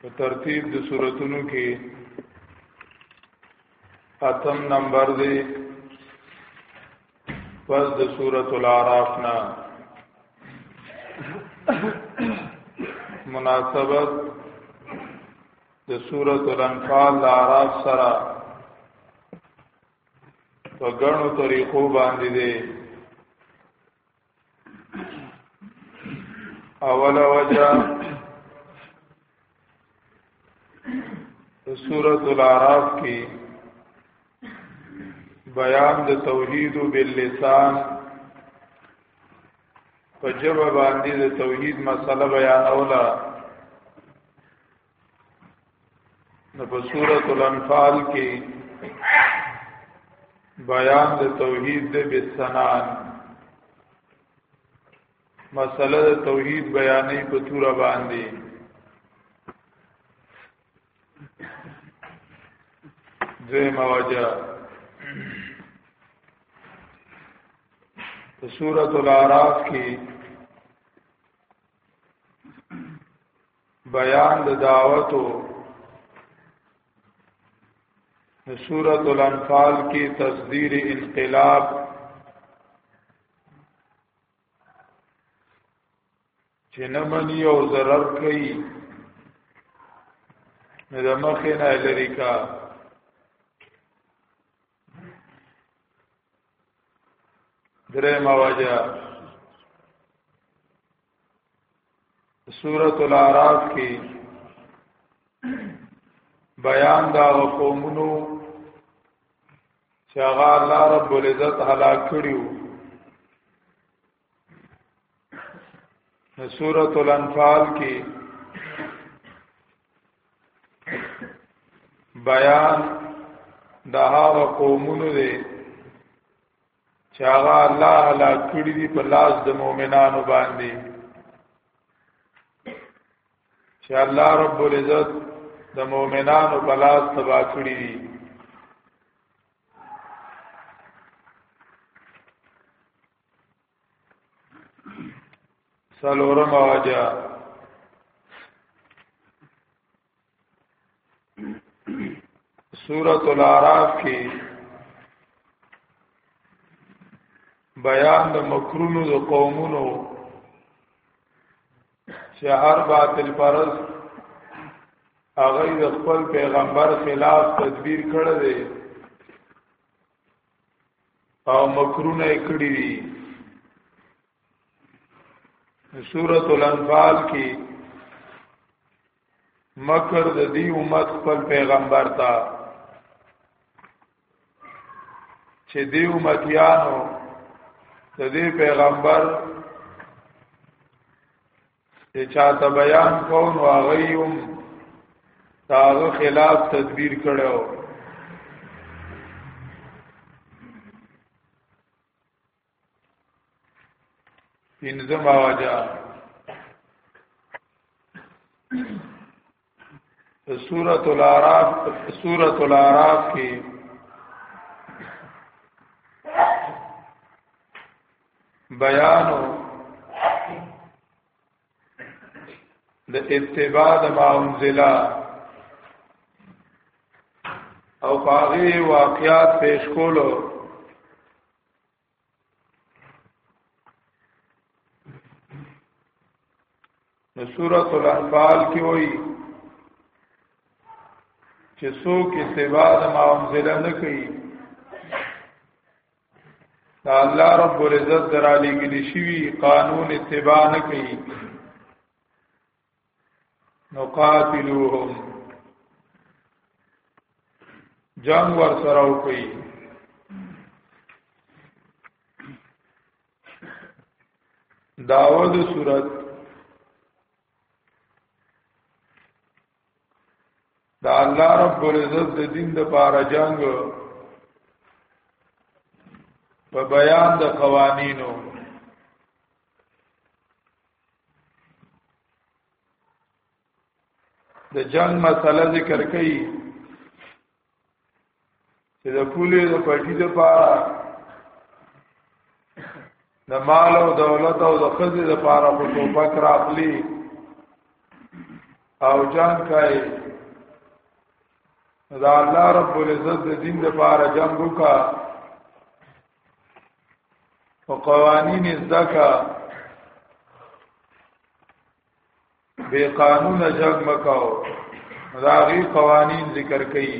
په ترتیب د سوراتونو کې اتم نمبر دی پس د سورۃ الاعراف نه مناسبت د سورۃ الانفال د اعراف سره په ګڼو طریقو باندې دی اوله وجه سورۃ الاعراف کې بیان د توحید باللسان په جواب باندې د توحید مسله بیانوله نو په سورۃ الانفال کې بیان د توحید د بسنان مسله د توحید بیانې په تور باندې زه مواجه په سورۃ الاعراف کې بیان د دعوتو د سورۃ الانفال کې تصدیر انقلاب چې نه مني او ضرر کوي نه د مخې نه لري کا درې مواجه سورۃ الاعراف کې بیان دا قومونو چې هغه الله رب العزت هلاک کړیو سورۃ الانفال کې بیان دا هغه قومونو دي چې هغه الله هلاک کړی دی په لاس د مؤمنانو باندې چې الله رب العزت د مؤمنانو په لاس تبا کړی دی سلورم واجه سورۃ الاعراف کې بیان د مکرونو د قومونو چې هر باطل پرز هغه د خپل پیغمبر خلاف تدبیر کړی دی او مکرونه یې کړی دي سورۃ الانفال کې مکر د دې امت خپل پیغمبر ته چې دې امتیانو د دې پیغمبر چې چاته بیان کون واغیم تاغه خلاف تدبیر کړو پنځم واجا سورۃ الاعراف سورۃ الاعراف کې بیان د اتباع د ما انزلا او باغی واقعات پیش کولو د سورۃ الانفال کې وایي چې څوک استباع د ما انزل نه کوي دا الله رب العزت درالي کې شوی قانون اتباع نه کوي نو قاتلوهم جنگ ور سره وکي داود صورت دا الله رب العزت د دین د پاره جنگ په بیان د قوانینو د جنگ مسله ذکر کړي چې د پولې د پټي د پاره د مال او دولت او د خزې د پاره په توپک راخلي او جنگ کوي دا الله رب العزت د دین لپاره جنگ وکا او قوانین زدکا بے قانون جنگ مکاو دا غي قوانین ذکر کړي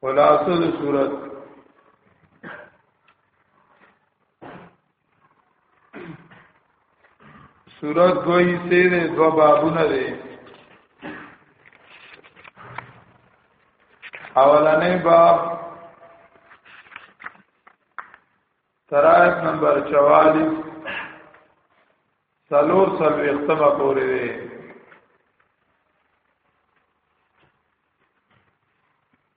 خلاصه د صورت سورت دوی سیر دو بابونه دی اولنې باب ترایت نمبر 44 سلور سلوی اختمه پوری دی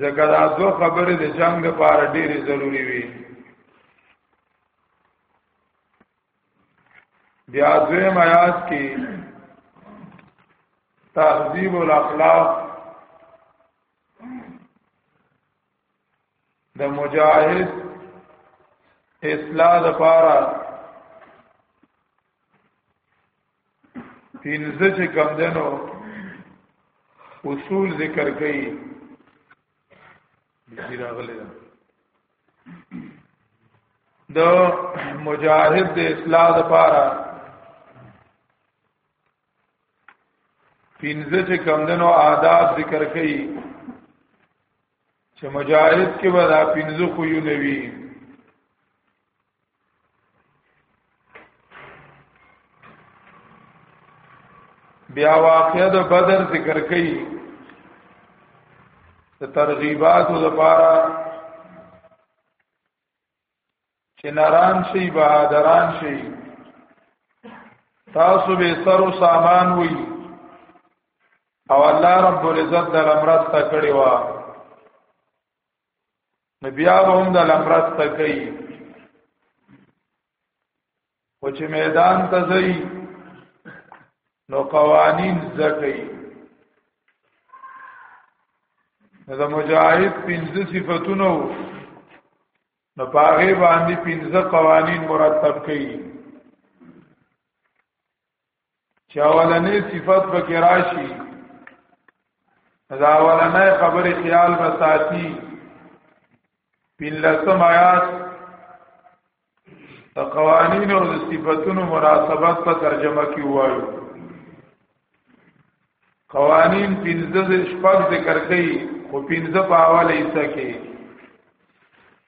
ځکه دا دوه خبرې د جنگ لپاره ډېرې ضروری وي بیا دویم آیات کې تهذیب الاخلاق د مجاهد اصلاح لپاره پینځه چې کم دنو اصول ذکر کړي بشیر اغلی دا د مجاهد د اصلاح لپاره پینځه چې کم دنو آداب ذکر کړي چې مجاهد کې به دا پینځه خو یو نوي بیا واقعه د بدر ذکر کړي د ترغیبات او د پارا چې ناران شي بهادران شي تاسو به سر او سامان وي او الله رب العزت د لمرسته کړي وا نبیا هم د لمرات تکي او چې میدان ته ځي نو قوانین زکي د مجاهد پنځه صفاتونو نو پاغه باندې پنځه قوانین مرتب کړي چې اولنې صفت به کې راشي دا اولنې خبره خیال به ساتي پنځم آیات د قوانین او د صفاتونو مناسبت په ترجمه کې وایو قوانین پنځه شپږ ذکر کړي خو پنځه په اول ایسه کې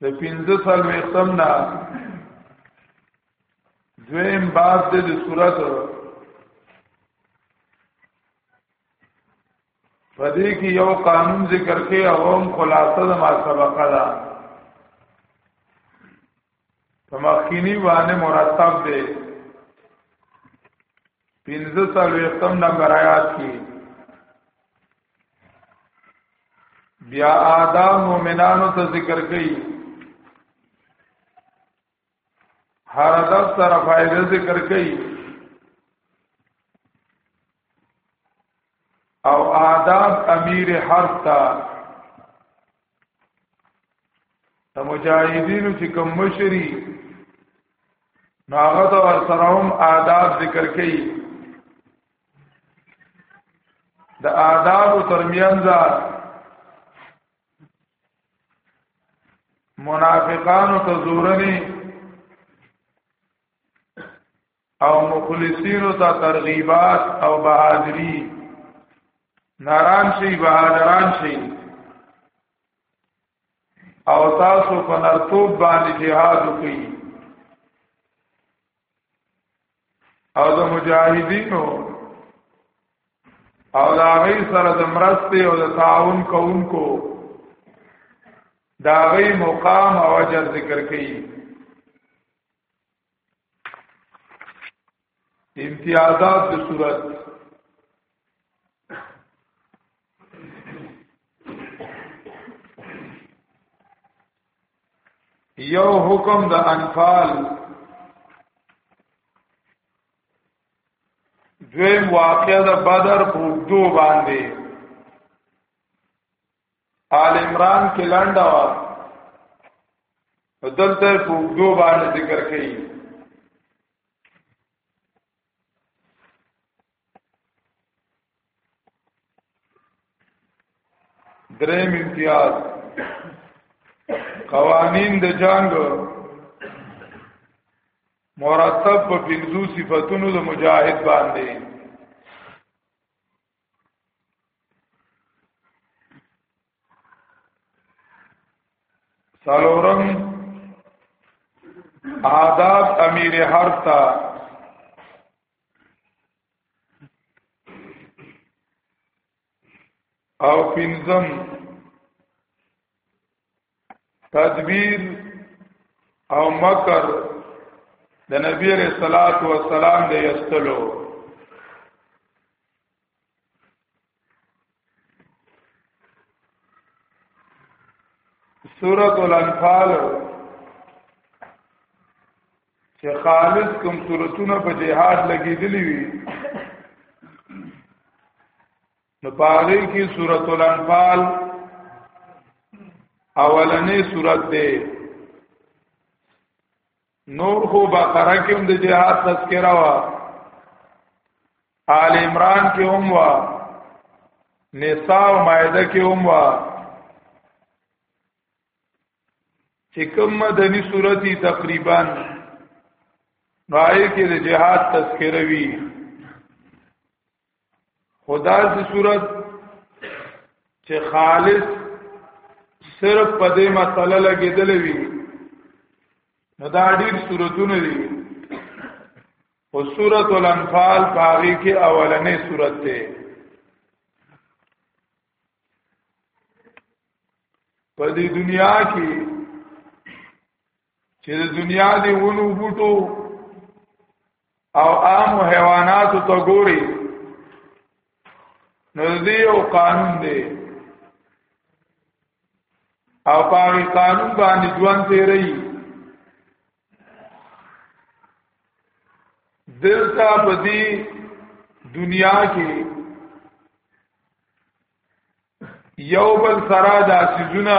د پنځه سال وختم نه دویم باب د صورت پدې کې یو قانون ذکر کې او هم خلاصه د ما سبقه ده تمخینی باندې مرتب دی پنځه څلوېښتم نمبر آیات کې بیا آداب مومنانو ته ذکر کړي هر ادب سره فائدہ ذکر کړي او آداب امیر حرب تا د مجاهدینو چې کوم مشری ناغه د سره هم آداب ذکر کړي د آداب ترمنځ منافقانو ته زورنی او مخلصینو ته ترغیبات او بهادری ناران شي بهادران شي او تاسو په نرتوب باندې jihad وکړي او د مجاهدینو او د هغه سره د مرستې او د تعاون کوونکو دا غي مقام او اجر ذکر کړي امتیازات د صورت یو حکم د انفال دویم واقع د بدر په دو باندې آل عمران کې لنډه وا دلته په دو باندې ذکر کړي دریم امتیاز قوانین د جنگ مرتب په پنځو صفاتونو د مجاهد باندې سالورم آداب امیر حرب تا او پنځم تدبیر او مکر د نبی رسول الله و سلام د یستلو سورۃ الانفال چې خالص کوم سورتونه په جهاد لګیدلی وي نو پاره کې سورۃ الانفال اولنې سورۃ ده نور خو بقره کې هم د جهاد تذکرہ وا آل عمران کې هم وا نساء او مائده کې هم وا چې کوم مدني سورتي تقریبا راي کې د جهاد تذکره وی خدا دې صورت چې خالص صرف په دې مسله لګېدل وي نو دا ډېر صورتونه دي او سورۃ الانفال پاغي کې اولنې سورۃ ده په دې دنیا کې چې د دنیا دی ونو بوټو او عام حیوانات ته ګوري نو دې یو قانون دی او پاوی قانون باندې ژوند تیري دلته په دې دنیا کې یو بل سره د سيزونه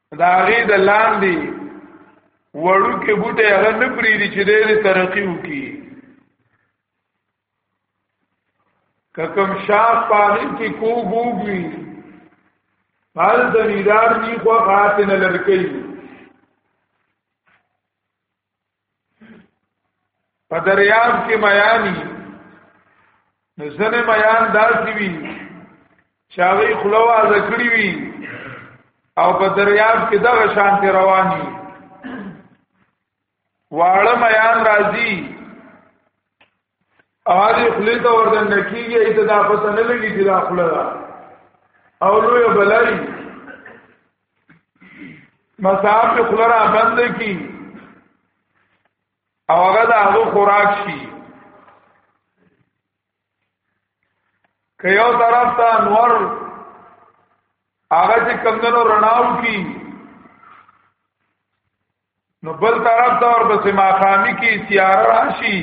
دا غي د لاندې وړو کې بوټي هغه نه پری دي چې ډېر ترقی وکي ککم شاف پانی کې کو ګوګوي حال د دیدار نی خو خاتن لړکې په دریاب کې میانی نو ځنه میان داسي وي چاغي خلوا ذکرې وي او په دریاب کې دغه شانت رواني واړه میان راځي اواجه خلی ته وردن نکیږي ایت دا پته نه لګي چې دا خله ده او لوی بلای مصاحب په خله را بند کی او هغه د هغه خوراک شي که یو طرف ته نور هغه چې کمدنو رڼاو کی نو بل طرف ته ورپسې ماقامی کی تیار راشي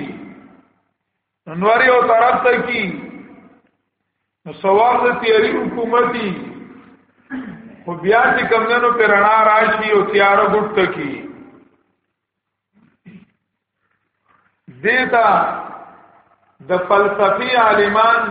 نور یو طرف ته کی نو سوال د تیاری حکومتي خو بیا چې کمندونو پر رڼا راشي او تیار ګټ کی دیتا د فلسفي عالمان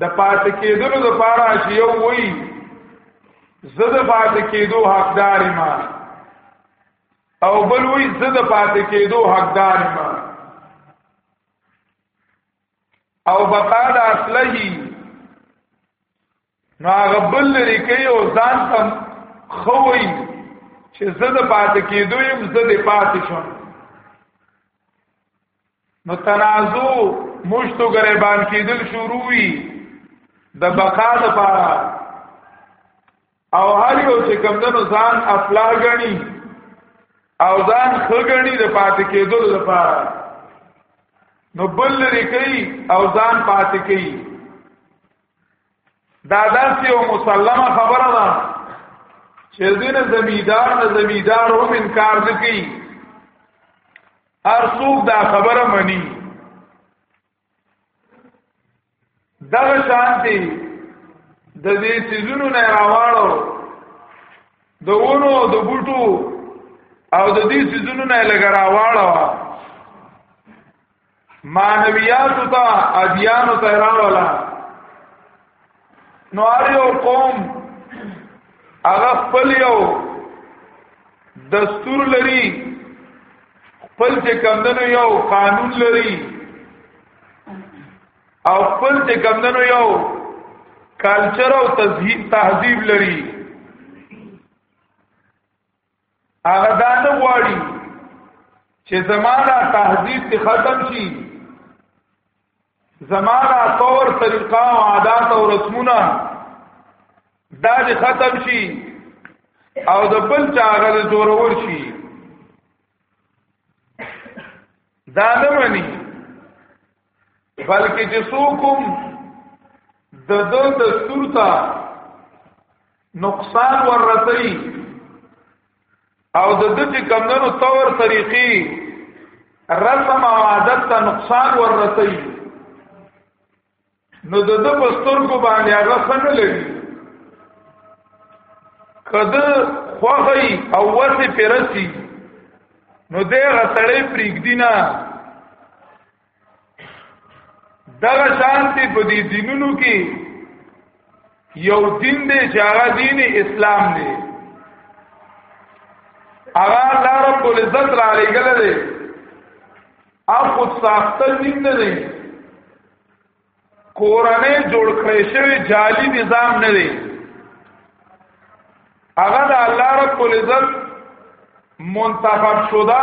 د پات کېدلو د پاره چې یو وای زه د پات کېدو حقدار ما او بل وای زه د پات کېدو حقدار ما او بقا د اصله نو هغه بل لري کوي او ځان تم خوي چې زه د پاتې کېدو يم زه د پاتې شم نو تنازو مشتو غریبان کېدل شروع وي د بقا لپاره او هر یو چې کمدنو ځان افلا غني او ځان خغني د پاتې کېدو لپاره نو بل لري کوي او ځان پاتې کوي دا داسې یو مسلمه خبره ده چې دین زمیدار نه زمیدار هم انکار نه کوي هر څوک دا خبره مني دا شانتي د دې سيزونو نه راوړو د ونو د بوټو او د دې سيزونو نه لګ راوړو معنویات ته ادیان ته راواله نو اړیو قوم هغه خپل یو دستور لري خپل چې کمندنو یو قانون لري او خپل چې کمندنو یو کلچر او تهذیب لري هغه دا نه غواړي چې زمانہ تهذیب ته ختم شي زمانہ طور طریقه او عادت او رسمونه دا دې ختم شي او د بل چا غل زورور شي دا نه مني بلکې چې څوکم د د دستور ته نقصان ورسي او د د چې کمندونو تور طریقې رسم او عادت ته نقصان ورسي نو د د پستر کو باندې هغه څه نه لګي کده خوغی او وسی پرسی نو دغه سړی پریګدینا دغه شانتی په دې دینونو کې یو دین دی چې هغه دین اسلام دی هغه الله رب العزت را لګل دی اخو ساختل دین نه دی کورنۍ جوړ کړی شوی جعلی نظام نه دی هغه د الله رب العزت منتخب شده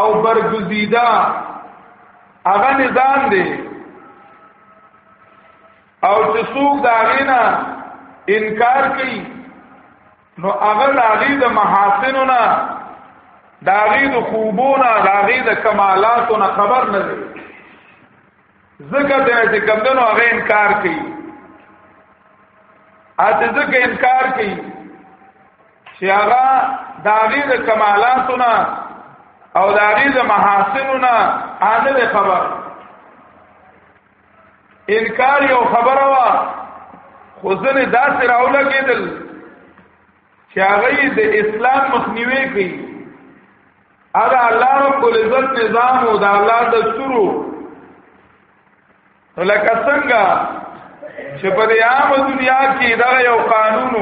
او برگزیده هغه نظام دی او چې څوک دا غینا انکار کوي نو هغه د هغې د محاسنو نه د هغې د خوبو نه د هغې د کمالاتو نه خبر نه دی زکه ته چې کمندونو هغه انکار کوي اته زکه انکار کوي چې هغه داغي د کمالاتونه او داغي د محاسنونه اندل خبر انکار یو خبره وا خو ځنه داسې راولا کېدل چې هغه د اسلام مخنیوي کوي ادا الله رب العزت نظام او دا الله دستور لکه څنګه چې په دې عام دنیا کې دا یو قانون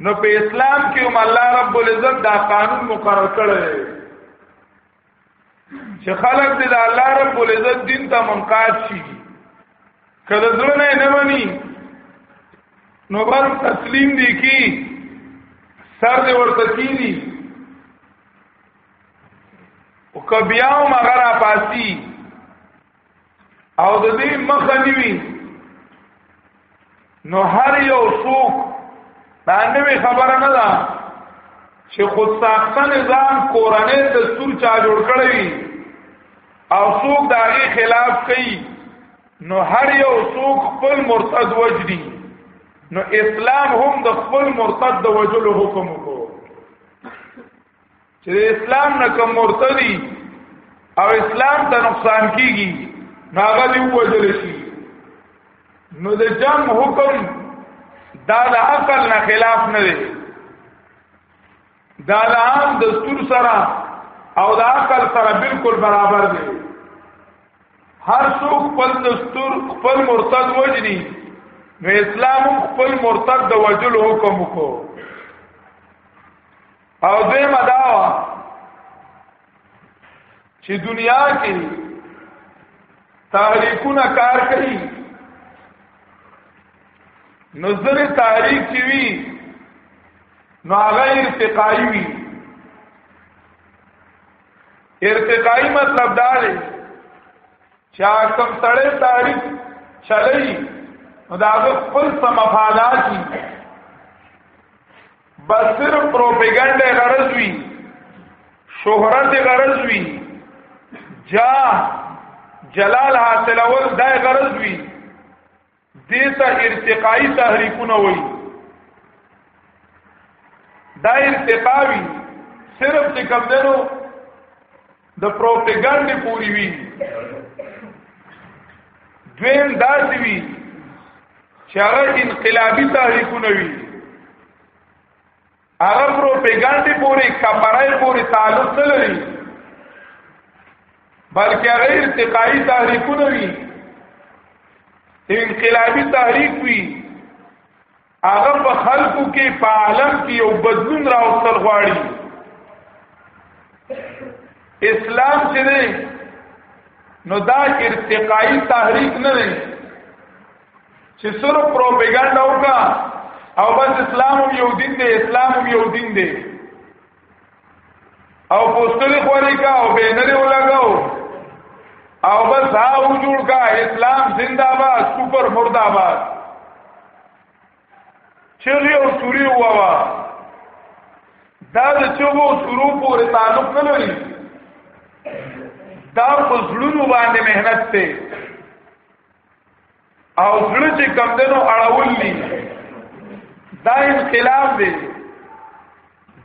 نو په اسلام کې هم الله رب العزت دا قانون مقرر کړی چې خلک دې د الله رب العزت دین ته منقاد شي کله زړه نه نه مني نو بس تسلیم دی کی سر دې ورته کینی او کبیا او مغرا پاسی او د دې مخ نیوی نو هر یو څوک دا نوې خبره نه ده چې خود ساخته نظام کورنۍ دستور چا جوړ کړی او څوک دا غي خلاف کوي نو هر یو څوک خپل مرتد وجدي نو اسلام هم د خپل مرتد د وجلو حکم وکړو چې اسلام نه کوم مرتدي او اسلام ته نقصان کیږي ناغه دی وجل شي نو د جنگ حکم دا د عقل نه خلاف نه دی دا لام دستور سره او دا عقل سره بالکل برابر دی هر څوک خپل دستور خپل مرتد وجني نو اسلام خپل مرتد د وجل حکم کو او دې مداوا چې دنیا کې تحریکونه کار کوي نو زره تحریک چې وی نو هغه ارتقایی وی ارتقایی مطلب دا دی چې کوم سړی تحریک چلی نو دا خپل سم مفادات دي بس صرف پروپاګاندا غرض وی شهرت غرض وی جا جلال حاصلول دای غرض وی دیتا ارتقائی تحریکونه وی دا ارتقاوی صرف چې کم دنو د پروپیګنډ پوری وی دویم داسې وی چې هغه انقلابی تحریکونه وی هغه پروپاګاندا پوری کمپرای پوری تعلق نه لري بلکې هغه ارتقایی تحریکونه وي انقلابی تحریک وي هغه په خلکو کې په عالم کې یو بدلون راوستل غواړي اسلام چې نو دا ارتقایی تحریک نه دی چې سره پروپاګاندا وکا او بس اسلام یو دین دی اسلام یو دین دی او پوسټر خوري کا او بینر ولګاو او بس هاو جوړ کا اسلام زنده باد سپر مرده باد چغي او سوري ووا دا د چغو سورو پورې تعلق نه لري دا په زړونو باندې مهنت ته او زړه چې کم دنو اړول دي دا انقلاب دی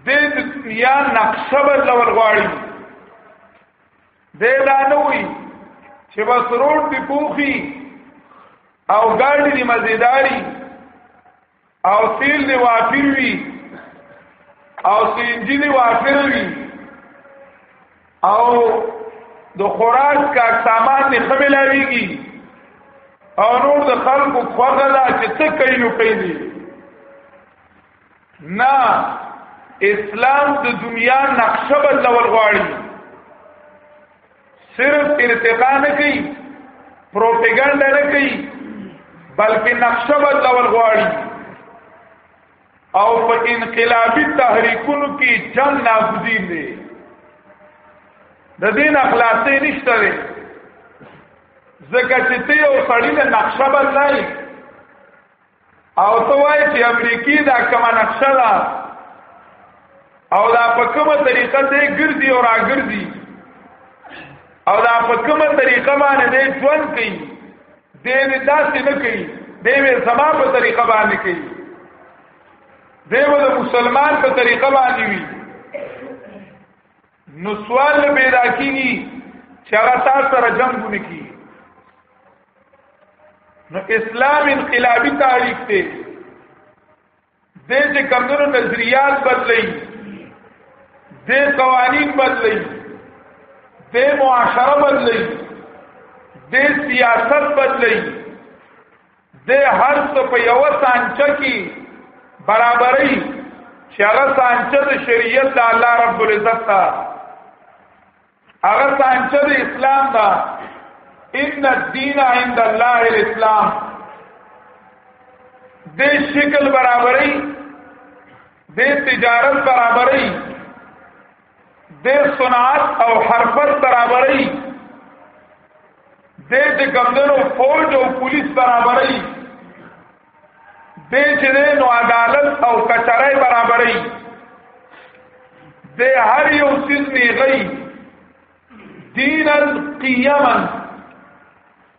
د دنیا نقشه بدلول غواړي د دا نه وي چې بس روډ دی پوخي او ګاډي دی مزیداری او تیل دی وافر وی او سینجی دی وافر وی او د خوراک کا سامان نه خملاویږي او نور د خلکو خوغه لا چې څه کوي نو کوي دي نه اسلام د دنیا نقشه بدلول غواړي صرف ارتقا نه کوي پروپاګاندا نه کوي بلکې نقشه بدلول غواړي او په انقلابي تحریکونو کې جنگ ناگزیر دی د دین اخلاصې نشته دی ځکه چې ته یو سړی نه نقشه بدلای او ته وایې چې امریکای دا کومه نقشه ده او دا په کومه طریقه دې ګرځي او راګرځي او دا په کومه طریقه باندې دې ژوند کوي دې دې داسې نه کوي دې به زما په طریقه باندې کوي دې به مسلمان په طریقه باندې وي نو سوال پیدا کیږي چې هغه تاسو سره جنگونه کی نو اسلام انقلابی تاریخ ته د دې کمزورو نظریات بدلې د قوانین بدلې د معاشره بدلې د سیاست بدلې د هر څه په یو سانچه کې برابرۍ چې هغه سانچه د شریعت د الله رب العزت ته هغه سانچه د اسلام دا ان الدین عند الله الاسلام د شکل برابرۍ د تجارت برابرۍ د صنعت او حرفت برابرۍ د چې کمدنو فوج او پولیس برابرۍ د چې نو عدالت او کچرای برابرۍ د هر یو سیز نیغی دینا قیما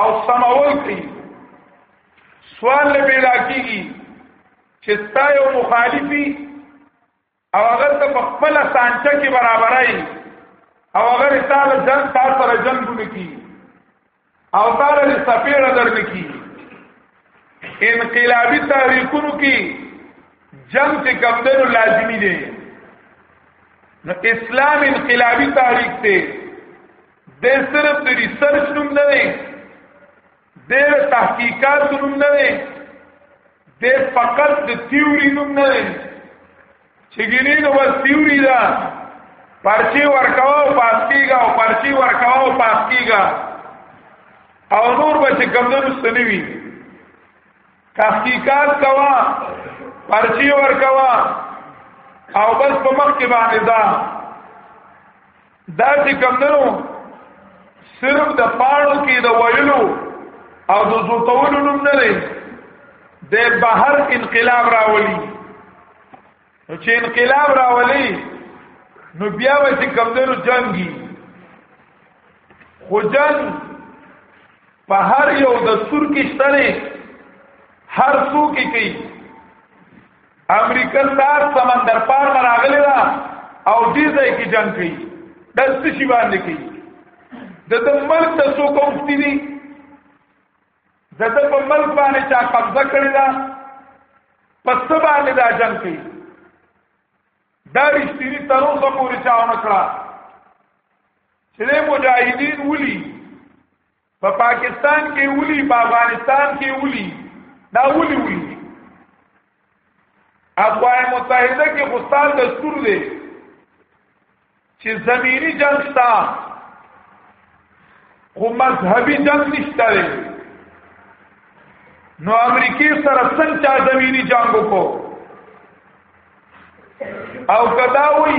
او سمول کوي سوال له پیدا کیږي چې ستا یو مخالفي او هغه ته په خپل سانچه کې برابرای او هغه رساله جن تا سره جن ګون کی او تعالی دې سپیړه درن کی انقلابی تحریکونو کې جنگ چې کمدنو لازمی دی نو اسلام انقلابی تحریک ته د صرف د ریسرچ نوم نه دی د تحقیقات نوم نه دی د فقط د تیوري نوم نه دی چې ګینه نو بس تیوري دا پرچی ورکاو پاس کیږي او پرچی ورکاو پاس کیږي او نور به چې کمزورو سنوي تحقیقات کوا پرچی ورکوا او بس په مخ کې باندې دا دا چې کوم نو صرف د پاڼو کې د ویلو او د زوتولو نوم نه دی د بهر انقلاب راولي نو چې انقلاب راولي نو بیا به چې کمدنو جنگي خو جنگ په هر یو د سور کې شته هر څوک کې کوي امریکا سار سمندر پار راغلی دا او دې ځای کې جنگ کوي د څه شي باندې کوي د د ملک د څو کوفتي دي د د په ملک باندې چا قبضه کړی دا پس باندې دا جنگ کوي دا رښتینی تر اوسه پورې چاونه کړه چې مجاهدین ولي په پاکستان کې ولي په افغانستان کې ولي دا ولي ولي اقوام متحده کې خوستان دستور دی چې زمینی جنگ شتا خو مذهبي جنگ نشته دی نو امریکای سره څنګه چا زمینی جنگ وکړو او کدا وی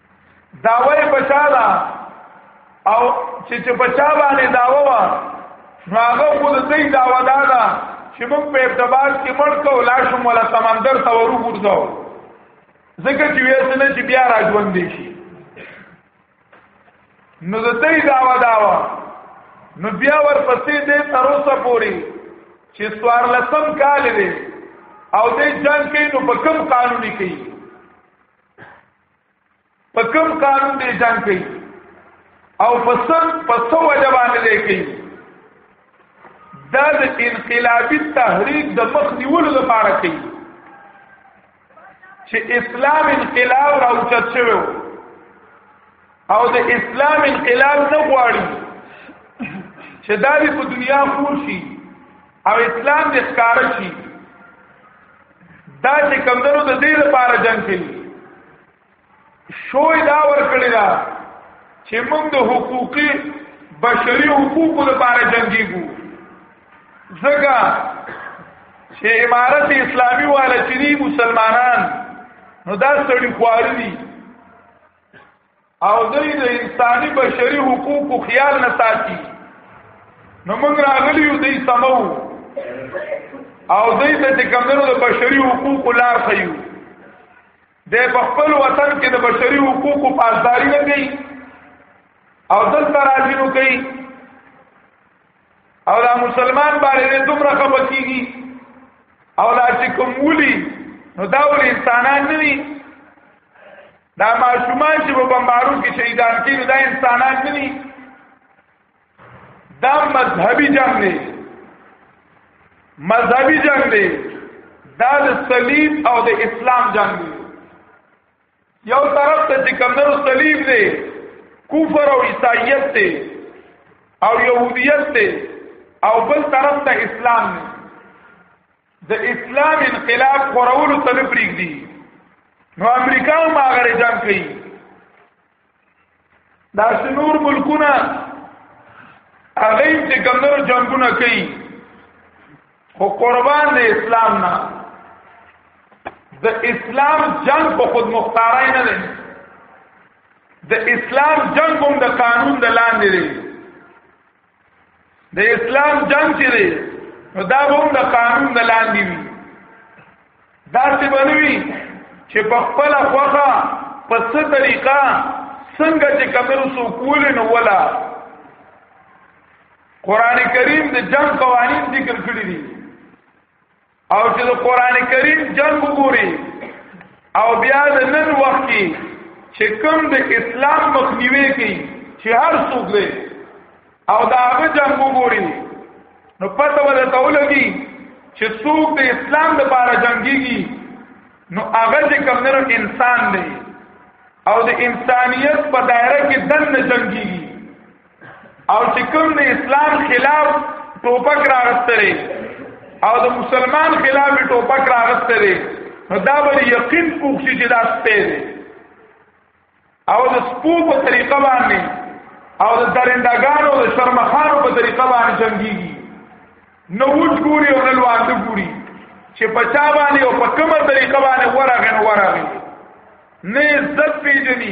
داوی بچا دا او چې چې بچا باندې داوا وا نو هغه خو د دې داوا دا دا چې موږ په ابتبار کې مړ کو لا شم ولا سمندر ته ورو ګرځو ځکه چې ویل نه چې بیا را ژوند شي نو د دې داوا داوا نو بیا ورپسې دې تر اوسه پوري چې سوار لسم کال دی او دې جنگ کې نو په کم قانوني کوي په کوم قانون دی جنگ کوي او په سر په سو وجبان دی کوي دا د انقلابي تحریک د مخ نیولو لپاره کوي چې اسلام انقلاب راوچت شوی او د اسلام انقلاب نه غواړي چې دا په دنیا خور شي او اسلام د ښکار شي دا چې کمدنو د دې لپاره جنگ کړي شوې دا ور کړی دا چې موږ د حقوقي بشري حقوقو لپاره جنگيږو ځکه چې امارت اسلامی والا چې دي مسلمانان نو دا سړي خواري دي او دوی د انساني بشري حقوقو خیال نه ساتي نو موږ راغلی یو دوی سمو او دوی ته چې کمونو د بشري حقوقو لار خیو د خپل وطن کې د بشري حقوقو پاسداري نه کوي او دلته راځي نو کوي او دا مسلمان باندې دومره خبر کیږي او دا چې کوم ولي نو دا ولي انسانان نه دي دا ماشومان چې په بمبارو کې شهیدان کیږي دا انسانان نه دي دا مذهبي جنگ دی مذهبي جنگ دی دا د صلیب او د اسلام جنگ دی یو طرف ته چې کمنو صلیب دی کفر او عیسایت دی او یهودیت دی او بل طرف ته اسلام دی د اسلام انقلاب خورولو ته نه پریږدي نو امریکا هم هغه جنگ کوي دا سنور ملکونه هغه چې کمنو جنگونه کوي خو قربان د اسلام نه د اسلام جنگ په خود مختارای نه دی د اسلام جنگ هم د قانون د لاندې دی د اسلام جنگ چې دی نو دا به هم د قانون د لاندې وي دا څه بنوي چې په خپل خوخه په څه طریقه څنګه چې کمنو سو کول نو ولا قران کریم د جنگ قوانین ذکر کړی دي او چې د قران کریم جنگ وګوري او بیا د نن وخت کې چې کوم د اسلام مخنیوي کوي چې هر څوک دی او دا هغه جنگ وګوري نو پته ولا ته ولګي چې څوک د اسلام لپاره جنگيږي نو هغه چې کوم نه انسان دی او د انسانیت په دایره کې دنه جنگيږي او چې کوم د اسلام خلاف ټوپک راغستري او د مسلمان خلاف ټوپک راغستري نو دا به یقین پوښي چې دا سپه دی او د سپو په طریقه باندې او د درندګانو د شرمخانو په طریقه باندې جنگيږي نو وټ ګوري او نو واند ګوري چې په چا باندې او په کومه طریقه باندې ورغن ورغن نه عزت پیژني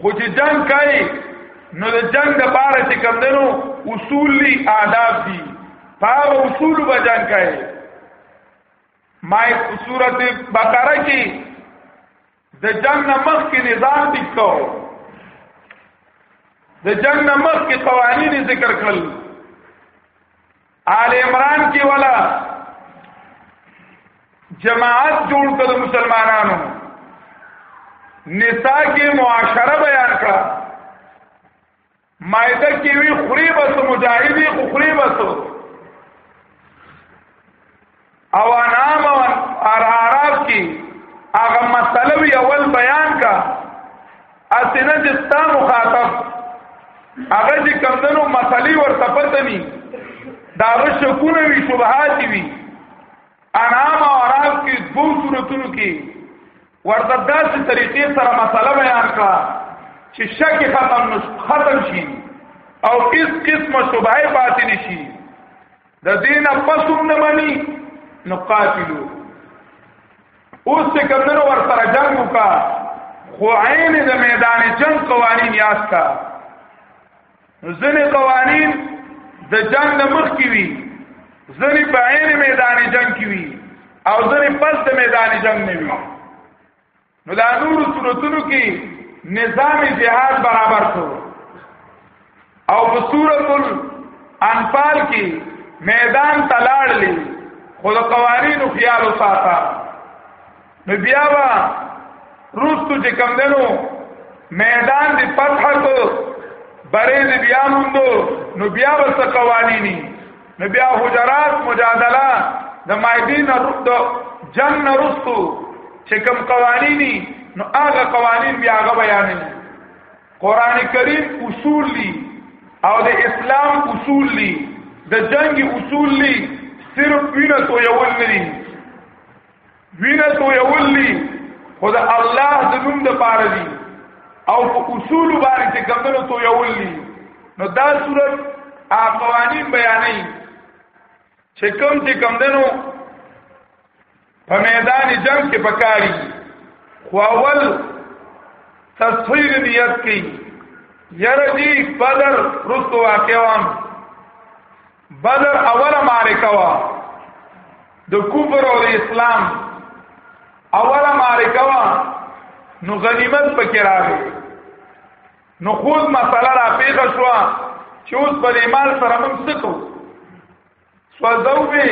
خو چې جنگ کوي نو د جنگ د پاره چې کم دنو اصول دي آداب دي پاو اصول به جنگ کوي ما سورت بقره کې د جنگ نمخ کې نظام دکتو د جنگ نمخ کې قوانین ذکر کړل آل عمران کې ولا جماعت جوړ کړ مسلمانانو نساء کې معاشره بیان کړه مایده کې وی خوري بس مجاهدي خوري بس او انام او اراراف کی هغه مسله وی اول بیان کا اسنه چې ستا مخاطب هغه چې کمندونو مسلې ورته پته ني دا رشکونه وی شبهات وی انام او اراف کی دوه صورتونو کې ورته داسې طریقې سره مسله بیان کړه چې شک ختم ختم شي او هیڅ قسمه شبهه پاتې نشي د دین پس هم نه مانی نو قاتلو اوس څه کمنو ور سره جنگ وکا خو عین د میدان جنگ قوانین یاد کا ځنې قوانین د جنگ نه مخ کی وی ځنې په عین میدان جنگ کی وی او ځنې پس د میدان جنگ نه وی نو دا نور صورتونو کې نظام جهاد برابر شو او په سورۃ الانفال کې میدان تلاړ لې خود قوانینو خیال وساته نو بیا وا روستو چې کم دنو میدان دی فتح کو بره دی بیا موندو نو بیا وس قوانینی نو بیا حجرات مجادله د مایدین رد جنگ نرستو چې کوم قوانینی نو هغه قوانین بیا هغه بیانې قران کریم اصول لی او د اسلام اصول لی د جنگ اصول لی صرف وینه تو یو نه وینه تو یولی خدا الله د نوم د پاره دی او په اصول باندې چې کمنو تو یولی نو دا صورت قوانین بیانې چې کوم چې کمندنو په میدان جنگ کې پکاري خو اول تصحیح نیت کی یره جی بدر رستو واقعوان بدر اوله معرکه وا د کفر او اسلام اوله معرکه وا نو غنیمت پکې راغی نو خود مسله را پیښه شو چې اوس په مال سره موږ څه کوو سوځو به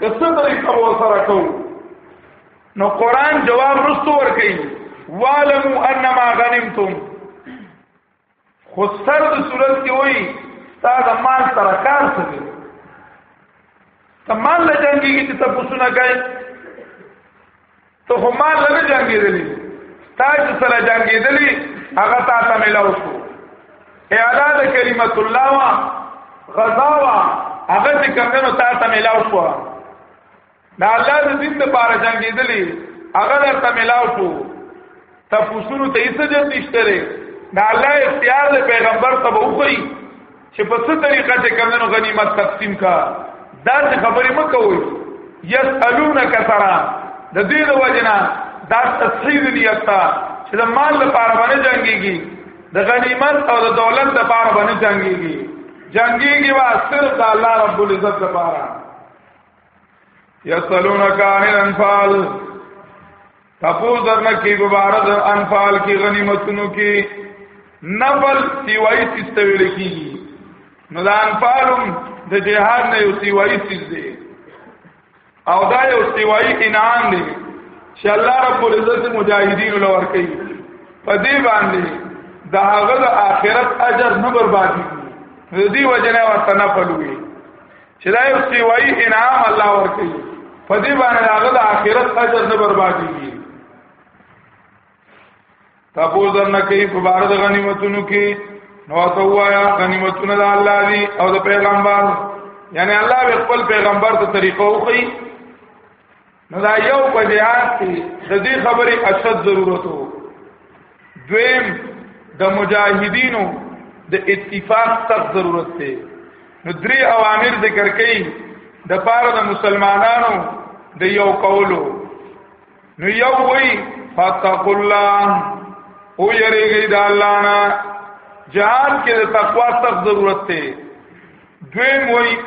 کسه طریقه و سره کوو نو قران جواب رستو ور کوي والمو انما غنمتم خو سر د صورت کې وای ستا د مال سره کار څه دی ته مال له جنگي کې ته پوښتنه کوي ته خو مال له جنگي دی ستا چې سره جنگي دی هغه تا ته ملاو شو اعلا د کلمت الله وا غزا وا هغه چې کمنو تا ته ملاو شو دا الله د دین د پاره جنگیدلی هغه درته ملاو شو تاسو ته هیڅ جن نشته لري دا الله اختیار د پیغمبر ته وخی چې په څه طریقه چې کمنو غنیمت تقسیم کا دا څه خبرې مکوئ یسالونک سرا د دې د وجنا دا تصحیح نیت تا چې د مال لپاره باندې جنگيږي د غنیمت او د دولت لپاره باندې جنگيږي جنگيږي وا صرف د الله رب العزت لپاره یسلونک عن الانفال تپو درنه کی مبارک انفال کی غنیمتونو کی نفل سیوای سیستویل کی نو دا انفالم د جهاد نه یو سیوای سیز دی او دا یو سیوای انعام دی چې الله رب العزت مجاهدین لور کوي په دې باندې دا هغه د آخرت اجر نه بربادي دي دې وجنه ورته نه پلوي چې دا یو سیوایي انعام الله ورکړي په دې باندې هغه د آخرت اجر نه برباديږي تاسو ځنه کوي په بار د غنیمتونو کې نو ته وایا غنیمتونه د الله دی او د پیغمبر یعنی الله خپل پیغمبر ته طریقه وکړي نو دا یو په دې آیات کې د دې خبرې اشد ضرورت وو دویم د مجاهدینو د اتفاق سخت ضرورت دی نو درې اوامر ذکر کړي د پاره د مسلمانانو د یو قولو نو یو وی فتق الله او یریږي د الله نه جهاد کې د تقوا سخت ضرورت دی دویم وی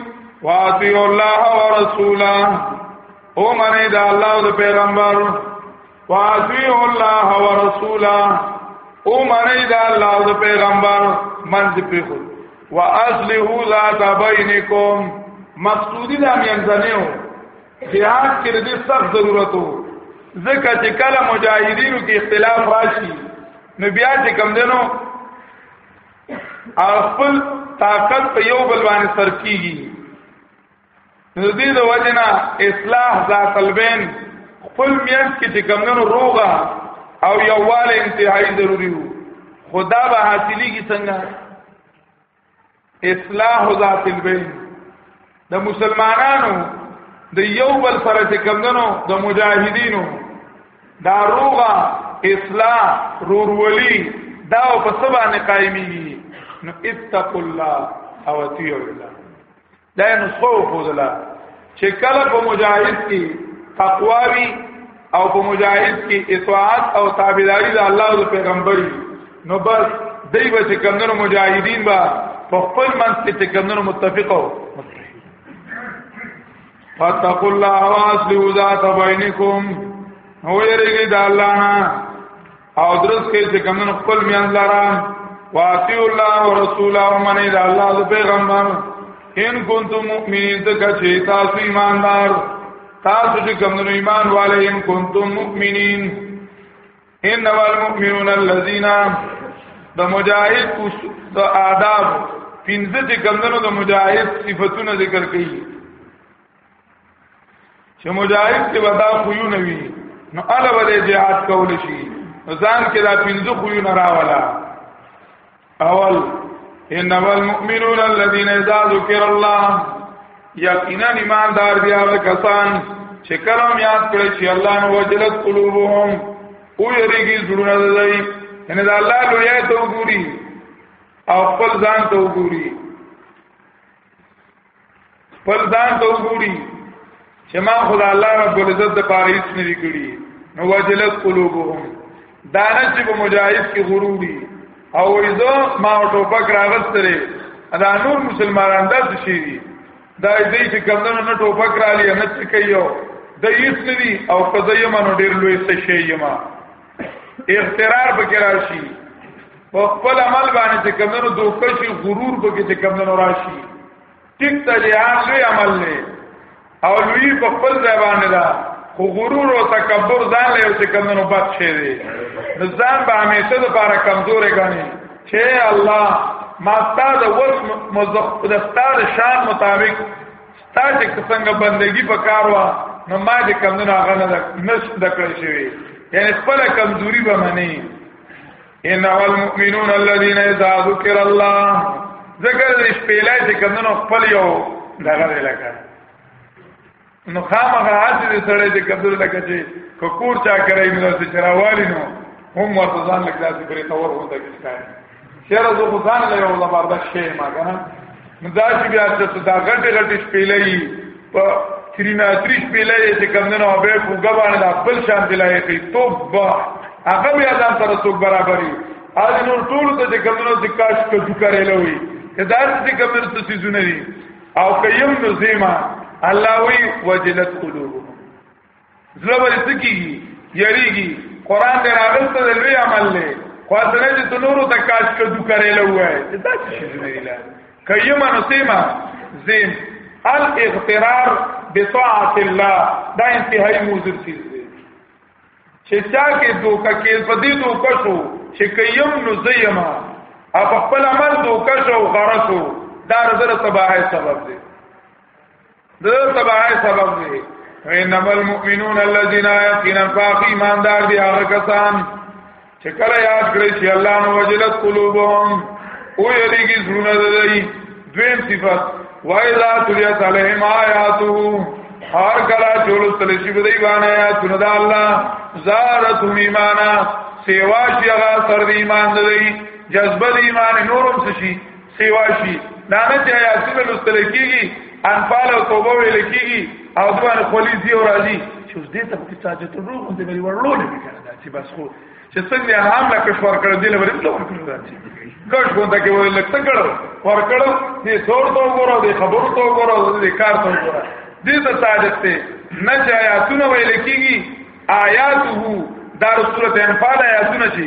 واتی الله ورسولا او منی دا الله او پیغمبر واتی الله ورسولا او منی دا الله او پیغمبر منځ په خو واصله ذات بینکم مقصودی دا مینځنیو جهاد کې د سخت ضرورت وو ځکه چې کله مجاهدینو کې اختلاف راشي نو بیا چې کم دنو او خپل طاقت په یو بل باندې سر کیږي نو دې د وجنا اصلاح ذات البین خپل میاس کې چې کمنو روغه او یواله انتهایی ضروری وو خدا به حاصلېږي څنګه اصلاح ذات البین د مسلمانانو د یو بل سره چې کمدنو د مجاهدینو دا روغه اصلاح رورولي دا په سبا نه قائميږي نو اتقوا الله او اطيعوا الله دا نو څو خو دلا چې کله په مجاهد کې تقوا وي او په مجاهد کې اطاعت او تابعداري د الله او پیغمبر نو بس دای به چې کمنو مجاهدین با په خپل منځ کې چې کمنو متفق او فتقوا الله واصلوا ذات بینکم هو یریږي د الله نه او درس کې چې کمن خپل میان لارا واتی الله او رسول او من اله الله او پیغمبر ان کنتم مؤمنین تک چې تاسو ایماندار تاسو چې کمن ایمان والے ان کنتم مؤمنین ان والمؤمنون الذين د مجاهد د آداب پنځه چې کمنو د مجاهد صفاتونه ذکر کړي چې مجاهد کې ودا خوونه وي نو اله ولې جهاد کول شي ځان کې دا پنځه خوونه راولا اول انما المؤمنون الذين اذا ذكر الله یقینا ایماندار دی هغه کسان چې کلام یاد کړی چې الله نو وجلت قلوبهم او یریږي زړونه دی ان دا الله لوی ته وګوري او خپل ځان ته وګوري خپل ځان ته وګوري چې ما خدای الله رب العزت د پاره هیڅ نه کړی نو وجلت قلوبهم دانه چې په مجاهد کې غروري او ایزو ما ټوپک راغستره دا نور مسلمانان داسې شي دي دا دې چې کمنو نه ټوپک را لې نه څه کوي دا هیڅ نه دي او قضیه منو ډیر لوی څه شي یما اخترار به کې راشي په خپل عمل باندې چې کمنو دوکه شي غرور به کې چې کمنو راشي ټیک ته جهان لوی عمل نه او لوی په خپل ځای باندې دا خو غرور او تکبر ځان له چې کمنو بد شي دي ځان به همیشه د لپاره کمزورې غني چې الله ما ستاسو د وس مزخ د ستاسو شان مطابق تا چې څنګه بندگی په کار وا نو ما دې کم نه هغه نه نش دکړې شوی یعنی خپل کمزوري به منی ان المؤمنون الذين اذا ذكر الله ذکر دې شپېلای چې کم نه خپل یو دغه لکه نو خامغه حاصل سره دې کبدل لکه چې کوکور چا کرای نو چې چروالی نو هم ورته ځان لکه داسې پرې تور هونده کې ښکاري چیرې زه خو ځان له یو زبردست شی ما کنه دا چې بیا چې دا غټه غټه شپېلې په کرینا تریش پیلې چې کمندنو به فوګا باندې د خپل شان دلایې کوي توب هغه بیا ځان سره څوک برابرۍ اځ نور ټول ته چې کمندنو د کاش کجو کړې لوي دا چې کمندنو څه سيزونه دي او کيم نو زیما الله وی وجلت قلوبهم زړه ولې سکیږي یریږي قران دې راغل ته لوی عمل دی خو سره چې د نورو ته کاش کدو کړي لوي چې دا څه شي دی لا کایما نو سیما زم الاغترار بطاعت الله دا انتهایی موزر چیز دی چې چا کې دوکه کې په دې دوکه شو چې کایم نو زیما اپ خپل عمل دوکه شو غرسو دا نظر تباہی سبب دی د تبعای سبب دی انما المؤمنون الذين يقينا فاقي ایماندار دي هغه کسان چې کله یاد کړی چې الله نو وجلت قلوبهم او یریږي زړونه دوی دویم صفات وایذا تلیت علیهم آیاته هر کله چول تلشی بدی باندې آیاتونه د الله زارت ایمانا سیوا شي هغه سر ایمان دوی جذبه ایمان نورم شي سیوا شي دا نه چې آیاتونه لوستل کیږي انفال او توبه ویل کیږي او دوه خولي زی او راځي چې اوس دې ته په ساجت روح دې ویل ورلو نه کړه دا چې بس خو چې څنګه هم لا کښ ور کړ دې لوري ته ور کړ دا چې کښ غونډه کې ویل لکه کړه ور کړ دې څور ته وګوره دې خبر ته وګوره دې کار ته وګوره دې ته ساجت ته نه چې آیاتونه ویل کیږي آیاته دا سورۃ انفال آیاتونه چې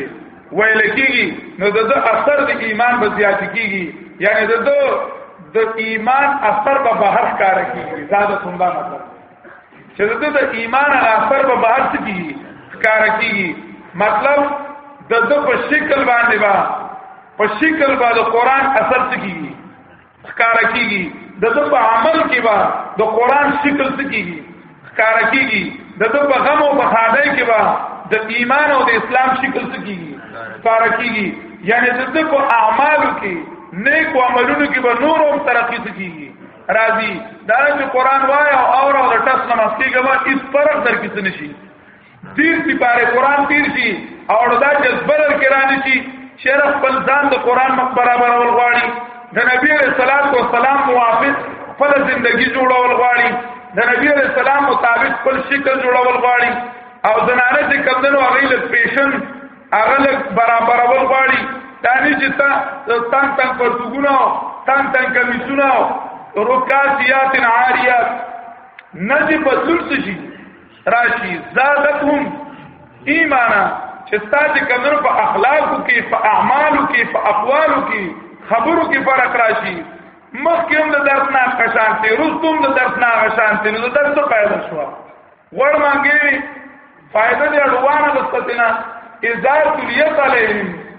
ویل کیږي نو د اثر د ایمان په زیات کیږي یعنی د د ایمان اثر په بهر کار کیږي زیاده څنګه مطلب چې د ایمان اثر په بهر کیږي کار کیږي مطلب د د په شکل باندې با په شکل باندې قران اثر کیږي ښکار کیږي د دې په عمل کې با د قران شکل څه کیږي ښکار کیږي د دې په غم او په خاده کې با د ایمان او د اسلام شکل څه کیږي ښکار کیږي یعنی د دې په اعمالو کې نیک عملونو کې به نور هم ترقی څه کیږي راځي دا چې قران وای او اور او د ټس نماز کېږي ما هیڅ فرق در کې څه نشي دیر سی پاره قران تیر شي او دا جذبر کرانی شي شیخ خپل ځان د قران مخ برابر ول غواړي د نبی رسول الله سلام موافق خپل ژوندۍ جوړول غواړي د نبی رسول الله مطابق خپل شکل جوړول غواړي او زنانه چې کمندونو هغه له پیشن هغه له برابر ول غواړي دانی چې تا تنگ تنگ پرتګونه تنگ تنگ کمیسونه رکاسیات عاریات نجی بدلون شي راشي زادتهم ایمانا چې ستاسو کمنو په اخلاقو کې په اعمالو کې په اقوالو کې خبرو کې فرق راشي مخکې هم د درس نه قشان ته روستم د درس نه قشان ته نو درس ته پیدا شو وړ مانګي فائدہ دې اړوانه د ستنه ازار کلیت علیهم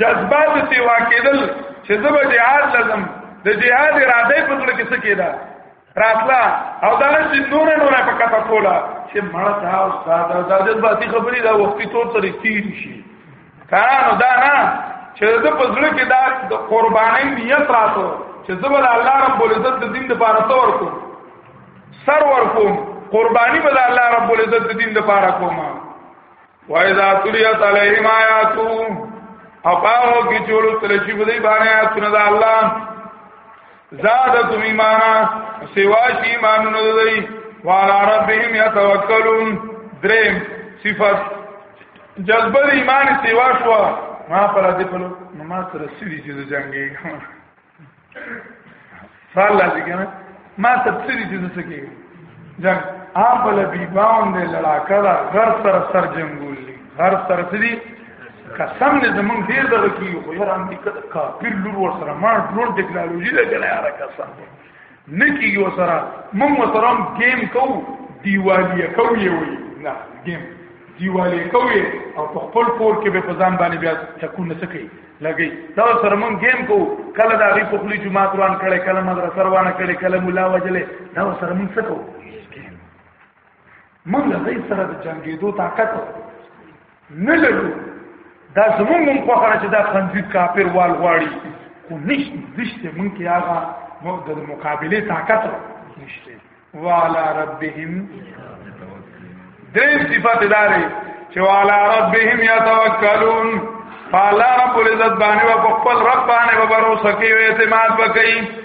جذبات ته واکېدل چې زه به جهاد لازم د جهاد اراده په ځل کې څه کېده راتلا او دا چې نور نور په کته کولا چې مړه تا او ساده دا جذباتي خبرې دا وختي تور ترې تیر شي کارانو دا نه چې د پزړه کې دا د قربانۍ نیت راتو چې زبر الله رب العزت د دین د پاره تور کو سر ور کوم قرباني به الله رب العزت د دین د پاره کومه وایذا تلیت علیهم آیاتو او پاو کی چولو تلشی بدی باندې آیاتونه د الله زادتم ایمانا سوا شی ایمانونه دوی والا ربهم یتوکلون دریم صفات جذبه ایمان سوا شو ما پر دې په نو ما سره سړي چې جنگي سوال لازم کنه ما تفسیری چې څه کې جنگ عام بل بی باوند لړاکا دا غر سر سر جنگول دي غر سر سری قسم دې زمون ډیر دغه کیو خو یار امریکا د کافر لور ور سره ما ډرون ټیکنالوژي ده کنه یار قسم دې نه کیږي وسره موږ وسره گیم کو دیوالیه کوي وي نه گیم دیوالیه کوي او په خپل کور کې به ځان باندې بیا تکونه سکی لګي دا سره موږ گیم کو کله دا غي په خلی جمعه روان کړي کله مدرسه روانه کړي کله مولا وجلې دا سره موږ سکو موږ له دې سره د جنگیدو طاقت نه لرو دا زمونږ هم خوخه چې دا خنځیر کافر وال غواړي خو نشته نشته مونږ کې هغه مو د مقابله طاقت نشته والا ربهم درې صفات داري چې والا ربهم يتوکلون فالا رب العزت باندې او خپل رب باندې باور وکړي او اعتماد وکړي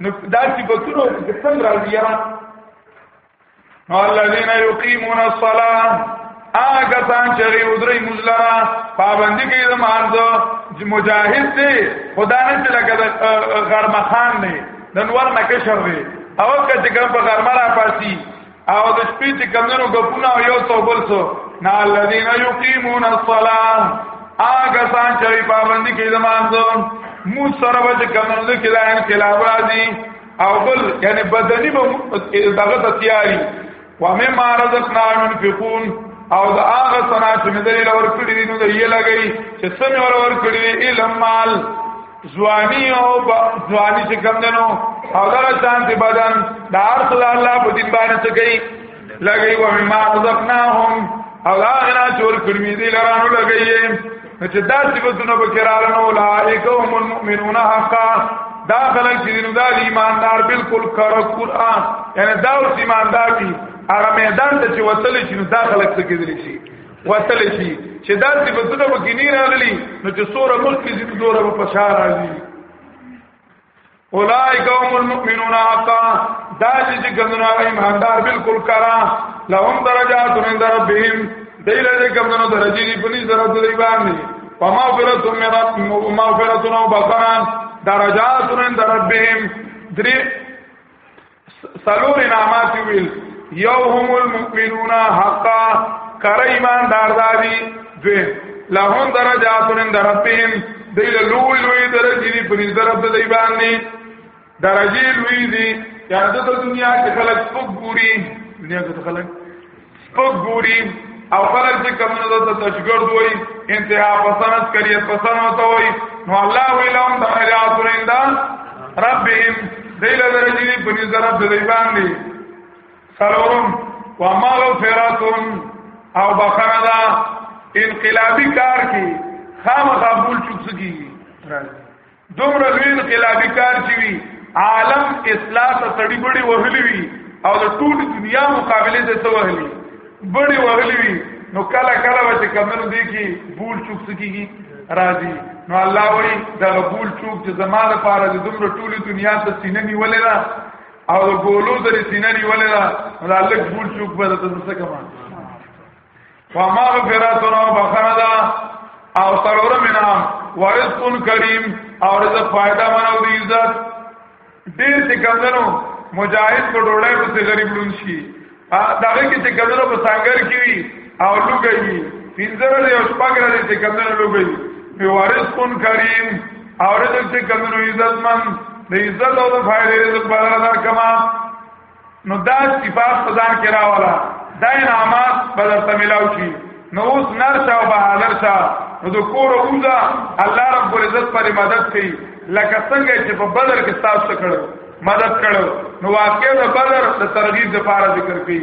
نو دا صفاتونو کې څم راځي یاره نو الذين يقيمون الصلاه هغه څان چې ودرې مزلرا پابندي کوي د مانځو مجاهد دی خدا نه چې لکه غرمخان دی د نور نه کشر دی او کله چې کوم په غرمه را پاسي او د شپې چې کمنو غپونه یو څو بل څو نا الذين يقيمون الصلاه هغه سان چې پابندي کې د مانځو مو سره به کمنو د کلا انقلاب راځي او بل یعنی بدني به دغه ته تیاری و مې ما رزقنا ينفقون او دا هغه سنا چې مې دلیل ور کړی نو دې لګی چې سمې ور ور کړی علم مال ځواني او ځواني چې کم دنو او دا شانتي بدن دا ارث الله په دې باندې څه کوي لګي و مما رزقناهم او دا غنا چور کړمی دي لرانو لګي چې دا صفاتونه به کرارنو اولائک هم المؤمنون حقا دا خلک چې دین دا ایماندار بالکل کار قرآن یعنی دا اوس ایماندار دي هغه میدان ته چې وصل شي دا خلک څه کېدلی شي وصل شي چې دا صفاتونه به کې نه راغلي نو چې سوره ملک دې دوره په پښار راځي اولائک هم المؤمنون حقا دا چې ګندنا ایماندار بالکل کرا لهم درجات عند ربهم دیل دې ګندنو درجې دې په نيز درته دی باندې ومغفرت من رب مغفرت او بخران درجات عند ربهم درې سلور نامات ویل یو هم المؤمنون حقا کر ایمان دار دادی دوی لهم درجات من دربهم دیل لوی لوی درجی دی پنیز درب دی باندې درجی لوی دی یعنی دلته دنیا کې خلک سپک ګوري دنیا کې خلک سپک ګوري او خلق چې کمنو د تشګر دوی انتها پسند کړی پسند وته وي نو الله ویلم د حیات رندا ربهم دیل درجی په دې سره د دی باندې سلورم و مال فراتون او بخره دا انقلابی کار کی خامخا بول چوک سکی راځي دومره لوی انقلابي کار چې وی عالم اصلاح ته تړي بډي وهلي وي او د ټول دنیا مقابله ته څه وهلي بډي وهلي وي نو کله کله به کمنو دی کی بول چوک سکیږي راضي نو الله وی دا بول چوک چې زماره پاره د دومره ټول دنیا ته سینه نیولې ده او د ګولو د سینه نیولې ده نو الله بول چوک به د څه کما ومغفرت او بخنه دا او سرور منا ورزق کریم او رزق فائدہ منو دی عزت ډیر چې کمنو مجاهد په ډوړې په غریب لون شي داغه کې چې کمنو په سانګر کې وي او لوګي پینځر له اوس پاګره دې چې کمنو لوګي په ورزق کریم او رزق چې کمنو عزت من د عزت او د فائدې رزق بدل درکما نو دا صفات په ځان کې راواله دا انعامات به درته ملاو شي نو اوس نرشه او بهادر شه نو د کور اوزه الله رب العزت پر مدد کوي لکه څنګه چې په بدر کې تاسو کړو مدد کړو نو واقع د بدر د ترغیب د پاره ذکر کوي